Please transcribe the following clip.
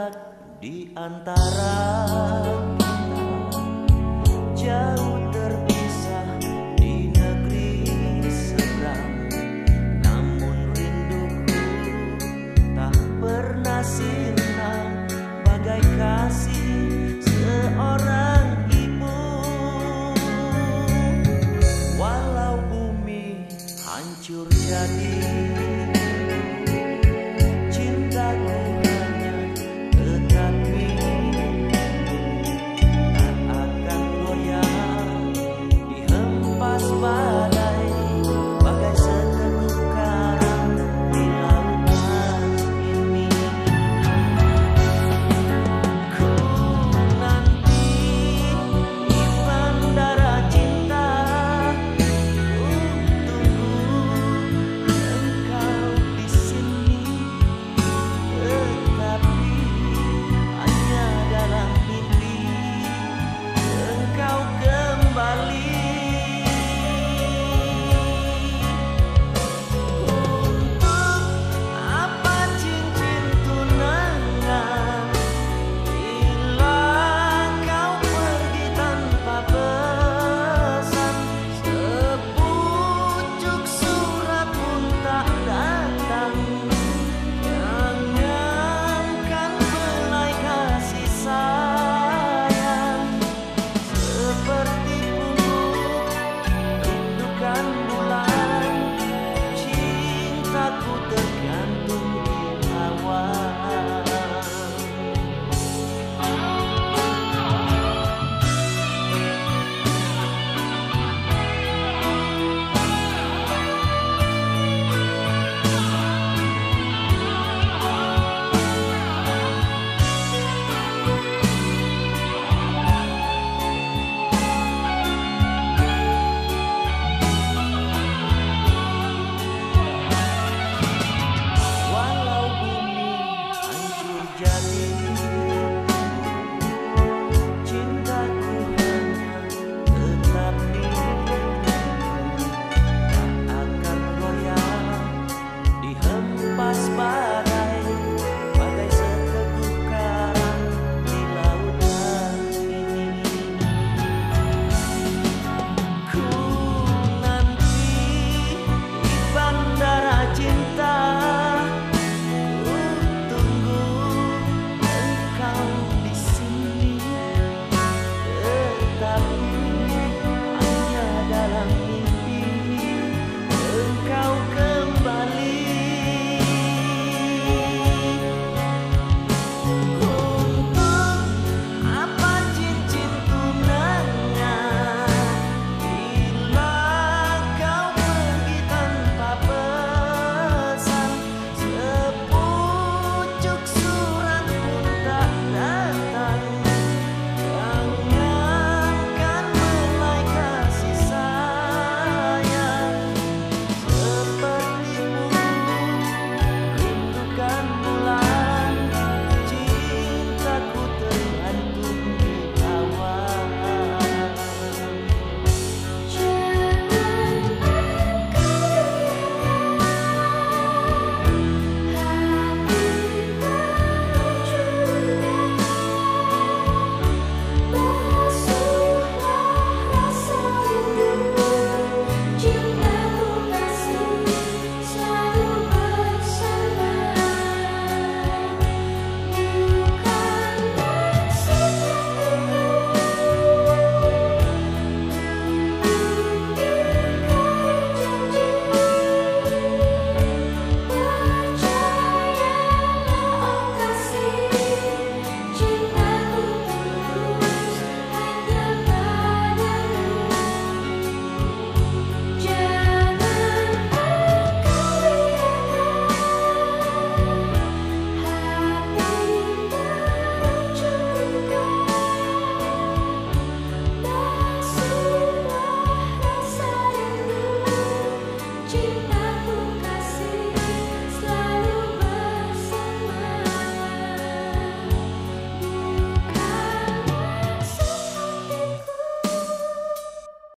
jarak di antara jauh